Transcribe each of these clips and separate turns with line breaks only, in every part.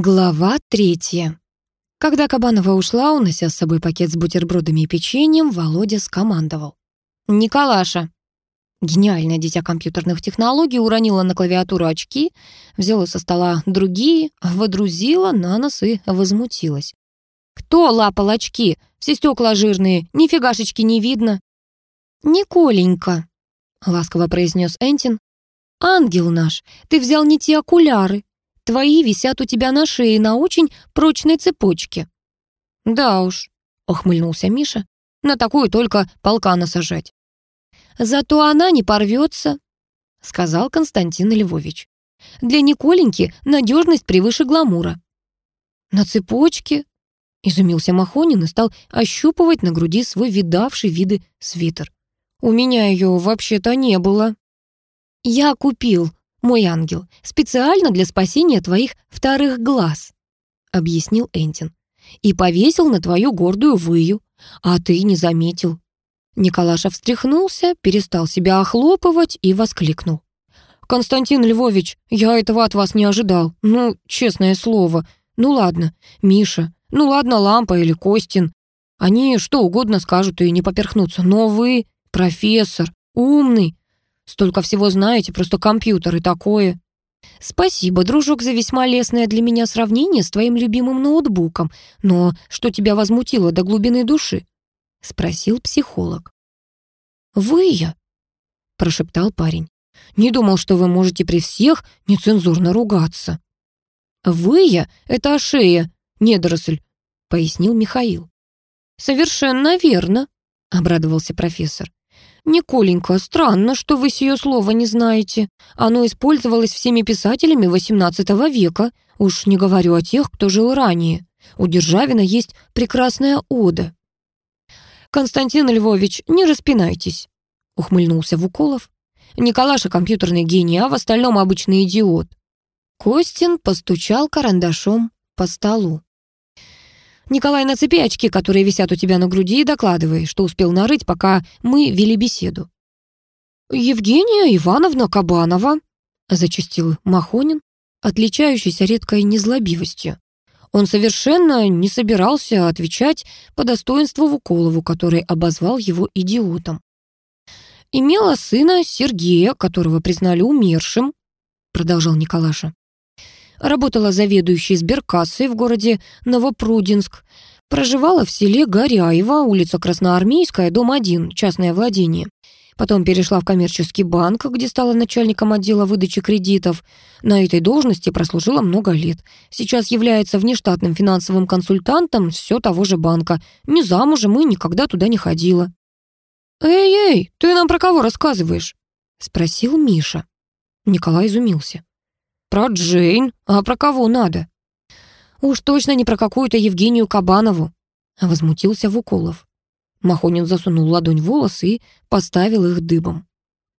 Глава третья. Когда Кабанова ушла, унося с собой пакет с бутербродами и печеньем, Володя скомандовал. «Николаша!» Гениальное дитя компьютерных технологий уронила на клавиатуру очки, взяла со стола другие, водрузила на нос и возмутилась. «Кто лапал очки? Все стекла жирные, нифигашечки не видно». «Николенька», — ласково произнес Энтин. «Ангел наш, ты взял не те окуляры, Твои висят у тебя на шее на очень прочной цепочке». «Да уж», — ухмыльнулся Миша, «на такую только полка насажать». «Зато она не порвется», — сказал Константин Львович. «Для Николеньки надежность превыше гламура». «На цепочке?» — изумился Махонин и стал ощупывать на груди свой видавший виды свитер. «У меня ее вообще-то не было». «Я купил», мой ангел, специально для спасения твоих вторых глаз», — объяснил Энтин. «И повесил на твою гордую выю, а ты не заметил». Николаша встряхнулся, перестал себя охлопывать и воскликнул. «Константин Львович, я этого от вас не ожидал. Ну, честное слово. Ну ладно, Миша, ну ладно, Лампа или Костин. Они что угодно скажут и не поперхнутся. Но вы, профессор, умный, Столько всего знаете, просто компьютер и такое». «Спасибо, дружок, за весьма лестное для меня сравнение с твоим любимым ноутбуком. Но что тебя возмутило до глубины души?» — спросил психолог. «Вы я?» — прошептал парень. «Не думал, что вы можете при всех нецензурно ругаться». «Вы я — это Ашея, недоросль», — пояснил Михаил. «Совершенно верно», — обрадовался профессор. «Николенька, странно, что вы сие слово не знаете. Оно использовалось всеми писателями XVIII века. Уж не говорю о тех, кто жил ранее. У Державина есть прекрасная ода». «Константин Львович, не распинайтесь», — ухмыльнулся Вуколов. «Николаша компьютерный гений, а в остальном обычный идиот». Костин постучал карандашом по столу. Николай, нацепи очки, которые висят у тебя на груди, и докладывай, что успел нарыть, пока мы вели беседу». «Евгения Ивановна Кабанова», — зачастил Махонин, отличающийся редкой незлобивостью. Он совершенно не собирался отвечать по достоинству Вуколову, который обозвал его идиотом. «Имела сына Сергея, которого признали умершим», — продолжал Николаша. Работала заведующей сберкассой в городе Новопрудинск. Проживала в селе Горяево, улица Красноармейская, дом 1, частное владение. Потом перешла в коммерческий банк, где стала начальником отдела выдачи кредитов. На этой должности прослужила много лет. Сейчас является внештатным финансовым консультантом все того же банка. Не замужем и никогда туда не ходила. «Эй-эй, ты нам про кого рассказываешь?» — спросил Миша. Николай изумился. «Про Джейн? А про кого надо?» «Уж точно не про какую-то Евгению Кабанову», — возмутился Вуколов. Махонин засунул ладонь в волосы и поставил их дыбом.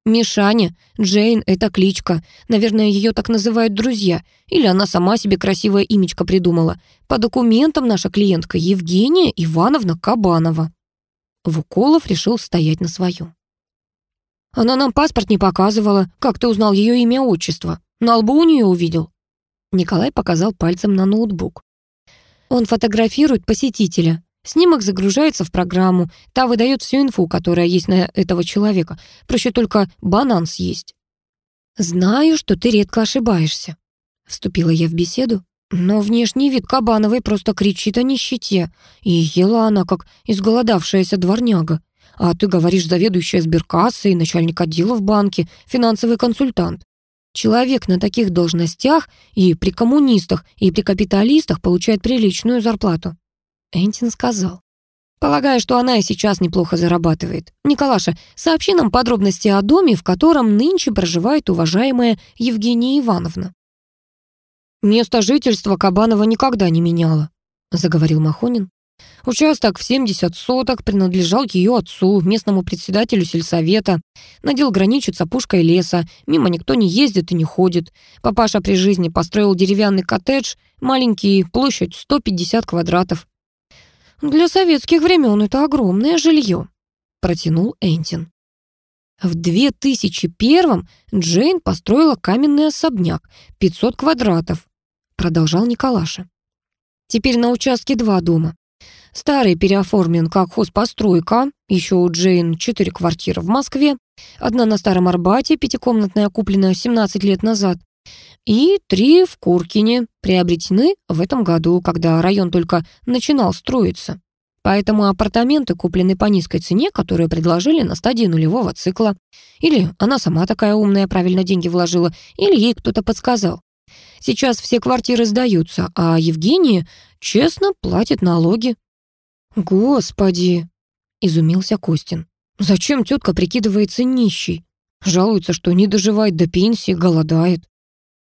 «Мишаня, Джейн — это кличка. Наверное, ее так называют друзья. Или она сама себе красивое имечко придумала. По документам наша клиентка Евгения Ивановна Кабанова». Вуколов решил стоять на своем. «Она нам паспорт не показывала. Как ты узнал ее имя отчество?» На лбу у нее увидел?» Николай показал пальцем на ноутбук. «Он фотографирует посетителя. Снимок загружается в программу. Та выдает всю инфу, которая есть на этого человека. Проще только банан съесть». «Знаю, что ты редко ошибаешься», — вступила я в беседу. Но внешний вид Кабановой просто кричит о нищете. И ела она, как изголодавшаяся дворняга. А ты говоришь, заведующая сберкассой, начальник отдела в банке, финансовый консультант. Человек на таких должностях и при коммунистах, и при капиталистах получает приличную зарплату. Энтин сказал. Полагаю, что она и сейчас неплохо зарабатывает. Николаша, сообщи нам подробности о доме, в котором нынче проживает уважаемая Евгения Ивановна. Место жительства Кабанова никогда не меняла, заговорил Махонин. Участок в 70 соток принадлежал ее отцу, местному председателю сельсовета. Надел граничит с опушкой леса, мимо никто не ездит и не ходит. Папаша при жизни построил деревянный коттедж, маленький, площадь 150 квадратов. «Для советских времен это огромное жилье», — протянул Энтин. В 2001-м Джейн построила каменный особняк, 500 квадратов, продолжал Николаша. Теперь на участке два дома. Старый переоформлен как хозпостройка, еще у Джейн четыре квартиры в Москве, одна на Старом Арбате, пятикомнатная, купленная 17 лет назад, и три в Куркине, приобретены в этом году, когда район только начинал строиться. Поэтому апартаменты куплены по низкой цене, которую предложили на стадии нулевого цикла. Или она сама такая умная, правильно деньги вложила, или ей кто-то подсказал. Сейчас все квартиры сдаются, а Евгения честно платит налоги. «Господи!» — изумился Костин. «Зачем тетка прикидывается нищей? Жалуется, что не доживает до пенсии, голодает».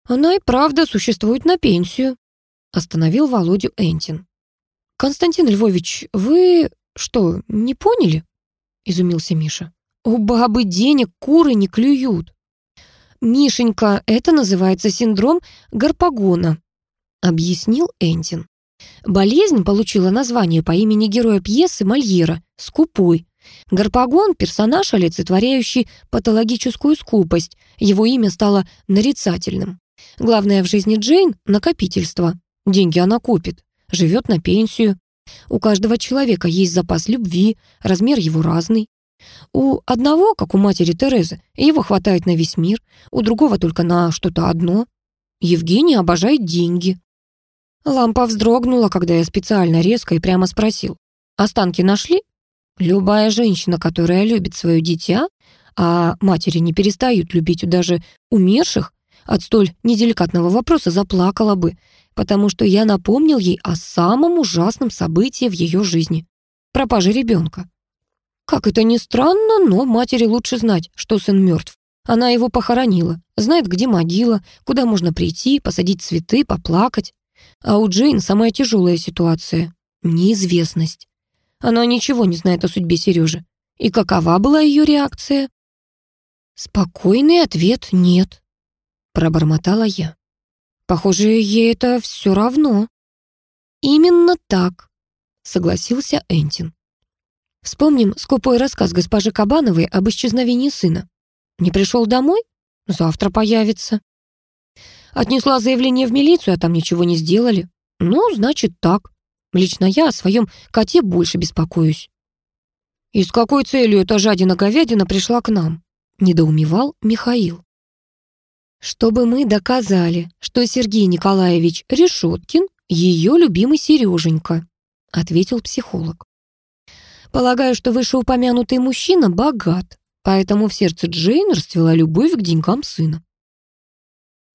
«Она и правда существует на пенсию», — остановил Володю Энтин. «Константин Львович, вы что, не поняли?» — изумился Миша. «У бабы денег куры не клюют». «Мишенька, это называется синдром Гарпагона», — объяснил Энтин. Болезнь получила название по имени героя пьесы Мольера «Скупой». Гарпагон — персонаж, олицетворяющий патологическую скупость. Его имя стало нарицательным. Главное в жизни Джейн — накопительство. Деньги она копит, живет на пенсию. У каждого человека есть запас любви, размер его разный. У одного, как у матери Терезы, его хватает на весь мир, у другого только на что-то одно. Евгения обожает деньги. Лампа вздрогнула, когда я специально резко и прямо спросил. «Останки нашли?» Любая женщина, которая любит свое дитя, а матери не перестают любить даже умерших, от столь неделикатного вопроса заплакала бы, потому что я напомнил ей о самом ужасном событии в ее жизни — пропаже ребенка. Как это ни странно, но матери лучше знать, что сын мертв. Она его похоронила, знает, где могила, куда можно прийти, посадить цветы, поплакать. А у Джейн самая тяжелая ситуация — неизвестность. Она ничего не знает о судьбе Сережи. И какова была ее реакция? Спокойный ответ «нет», — пробормотала я. Похоже, ей это все равно. Именно так, согласился Энтин. Вспомним скупой рассказ госпожи Кабановой об исчезновении сына. Не пришел домой? Завтра появится. Отнесла заявление в милицию, а там ничего не сделали. Ну, значит, так. Лично я о своем коте больше беспокоюсь. «И с какой целью эта жадина-говядина пришла к нам?» — недоумевал Михаил. «Чтобы мы доказали, что Сергей Николаевич Решеткин — ее любимый Сереженька», — ответил психолог. «Полагаю, что вышеупомянутый мужчина богат, поэтому в сердце Джейн расцвела любовь к деньгам сына.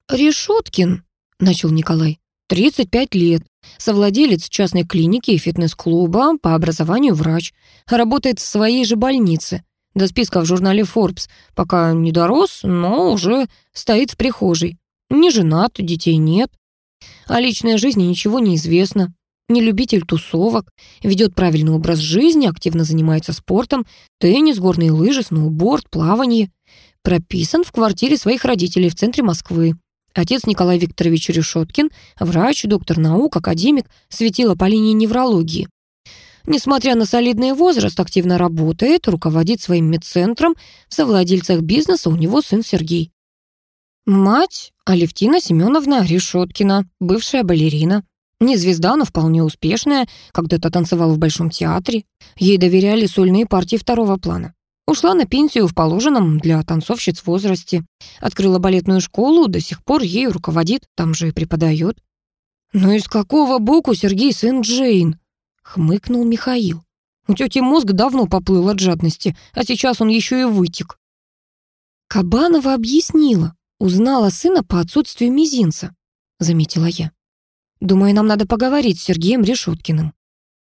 «Решеткин», — начал Николай, — «35 лет, совладелец частной клиники и фитнес-клуба, по образованию врач, работает в своей же больнице, до списка в журнале Forbes, пока не дорос, но уже стоит в прихожей. Не женат, детей нет. О личной жизни ничего не известно. Не любитель тусовок, ведет правильный образ жизни, активно занимается спортом, теннис, горные лыжи, сноуборд, плавание. Прописан в квартире своих родителей в центре Москвы. Отец Николай Викторович Решеткин, врач, доктор наук, академик, светила по линии неврологии. Несмотря на солидный возраст, активно работает, руководит своим медцентром, в совладельцах бизнеса у него сын Сергей. Мать Алевтина Семеновна Решеткина, бывшая балерина. Не звезда, но вполне успешная, когда-то танцевала в Большом театре. Ей доверяли сольные партии второго плана. Ушла на пенсию в положенном для танцовщиц возрасте. Открыла балетную школу, до сих пор ею руководит, там же и преподает. «Ну из какого боку Сергей сын Джейн?» — хмыкнул Михаил. «У тети мозг давно поплыл от жадности, а сейчас он еще и вытек». Кабанова объяснила, узнала сына по отсутствию мизинца, заметила я. Думаю, нам надо поговорить с Сергеем Решеткиным.